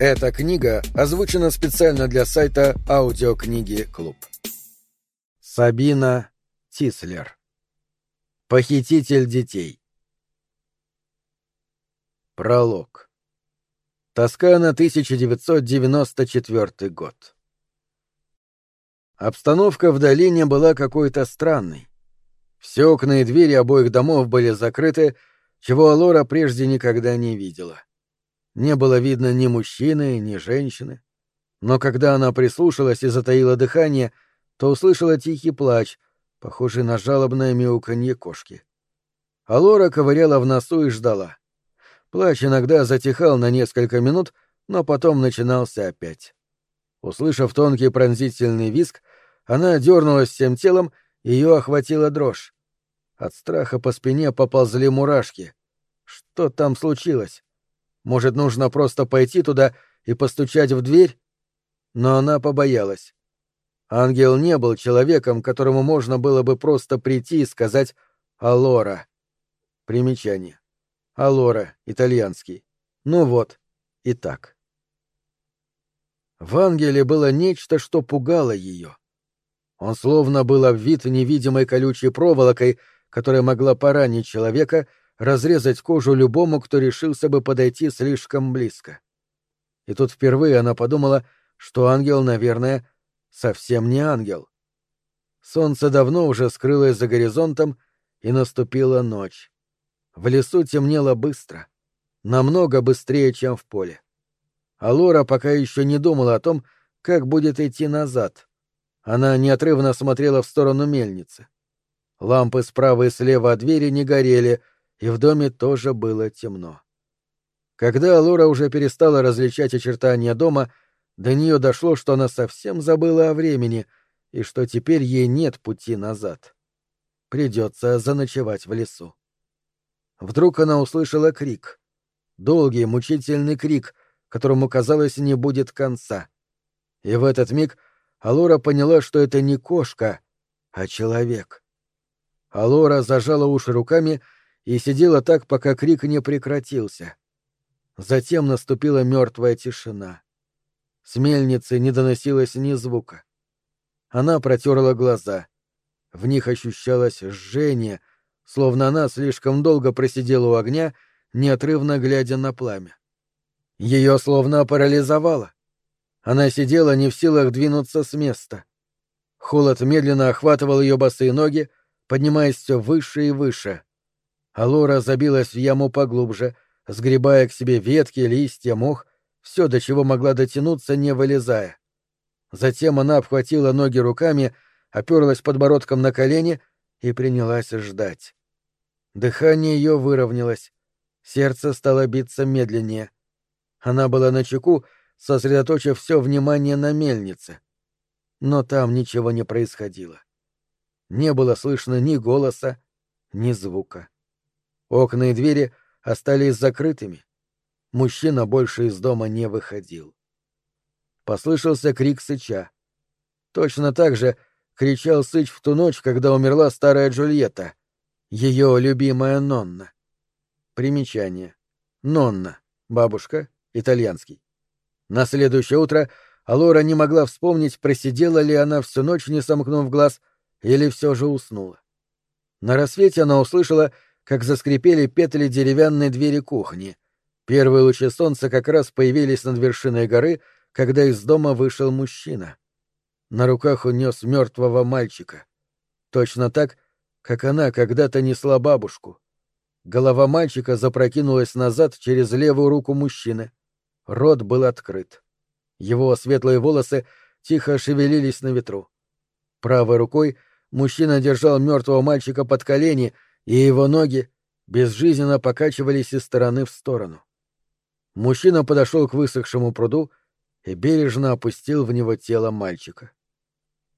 Эта книга озвучена специально для сайта Аудиокниги Клуб. Сабина Тислер. Похититель детей. Пролог. Тоскана, 1994 год. Обстановка в долине была какой-то странной. Все окна и двери обоих домов были закрыты, чего Алора прежде никогда не видела. Не было видно ни мужчины, ни женщины. Но когда она прислушалась и затаила дыхание, то услышала тихий плач, похожий на жалобное мяуканье кошки. Алора ковыряла в носу и ждала. Плач иногда затихал на несколько минут, но потом начинался опять. Услышав тонкий пронзительный визг, она дернулась всем телом, ее охватила дрожь. От страха по спине поползли мурашки. Что там случилось? Может, нужно просто пойти туда и постучать в дверь? Но она побоялась. Ангел не был человеком, которому можно было бы просто прийти и сказать «Алора». Примечание. «Алора», итальянский. Ну вот, и так. В ангеле было нечто, что пугало ее. Он словно был обвит невидимой колючей проволокой, которая могла поранить человека — разрезать кожу любому, кто решился бы подойти слишком близко. И тут впервые она подумала, что ангел, наверное, совсем не ангел. Солнце давно уже скрылось за горизонтом, и наступила ночь. В лесу темнело быстро, намного быстрее, чем в поле. А Лора пока еще не думала о том, как будет идти назад. Она неотрывно смотрела в сторону мельницы. Лампы справа и слева от двери не горели — и в доме тоже было темно. Когда Лора уже перестала различать очертания дома, до нее дошло, что она совсем забыла о времени и что теперь ей нет пути назад. Придется заночевать в лесу. Вдруг она услышала крик. Долгий, мучительный крик, которому, казалось, не будет конца. И в этот миг Алора поняла, что это не кошка, а человек. Алора зажала уши руками и сидела так, пока крик не прекратился. Затем наступила мертвая тишина. С мельницы не доносилось ни звука. Она протерла глаза. В них ощущалось жжение, словно она слишком долго просидела у огня, неотрывно глядя на пламя. Ее словно парализовало. Она сидела не в силах двинуться с места. Холод медленно охватывал ее босые ноги, поднимаясь все выше и выше — Алора забилась в яму поглубже, сгребая к себе ветки, листья, мох, все, до чего могла дотянуться, не вылезая. Затем она обхватила ноги руками, оперлась подбородком на колени и принялась ждать. Дыхание ее выровнялось, сердце стало биться медленнее. Она была на чеку, сосредоточив все внимание на мельнице. Но там ничего не происходило. Не было слышно ни голоса, ни звука. Окна и двери остались закрытыми. Мужчина больше из дома не выходил. Послышался крик сыча. Точно так же кричал сыч в ту ночь, когда умерла старая Джульетта, ее любимая Нонна. Примечание. Нонна. Бабушка. Итальянский. На следующее утро Алора не могла вспомнить, просидела ли она всю ночь, не сомкнув глаз, или все же уснула. На рассвете она услышала, как заскрипели петли деревянной двери кухни. Первые лучи солнца как раз появились над вершиной горы, когда из дома вышел мужчина. На руках он нес мертвого мальчика. Точно так, как она когда-то несла бабушку. Голова мальчика запрокинулась назад через левую руку мужчины. Рот был открыт. Его светлые волосы тихо шевелились на ветру. Правой рукой мужчина держал мертвого мальчика под колени и его ноги безжизненно покачивались из стороны в сторону. Мужчина подошел к высохшему пруду и бережно опустил в него тело мальчика.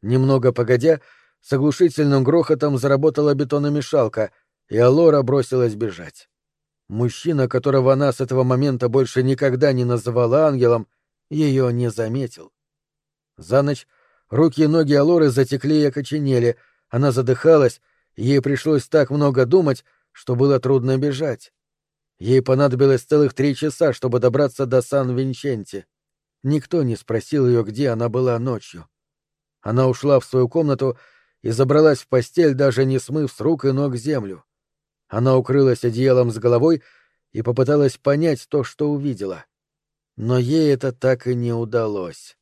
Немного погодя, с оглушительным грохотом заработала бетономешалка, и Алора бросилась бежать. Мужчина, которого она с этого момента больше никогда не называла ангелом, ее не заметил. За ночь руки и ноги Алоры затекли и окоченели, она задыхалась Ей пришлось так много думать, что было трудно бежать. Ей понадобилось целых три часа, чтобы добраться до Сан-Винченти. Никто не спросил ее, где она была ночью. Она ушла в свою комнату и забралась в постель, даже не смыв с рук и ног землю. Она укрылась одеялом с головой и попыталась понять то, что увидела. Но ей это так и не удалось.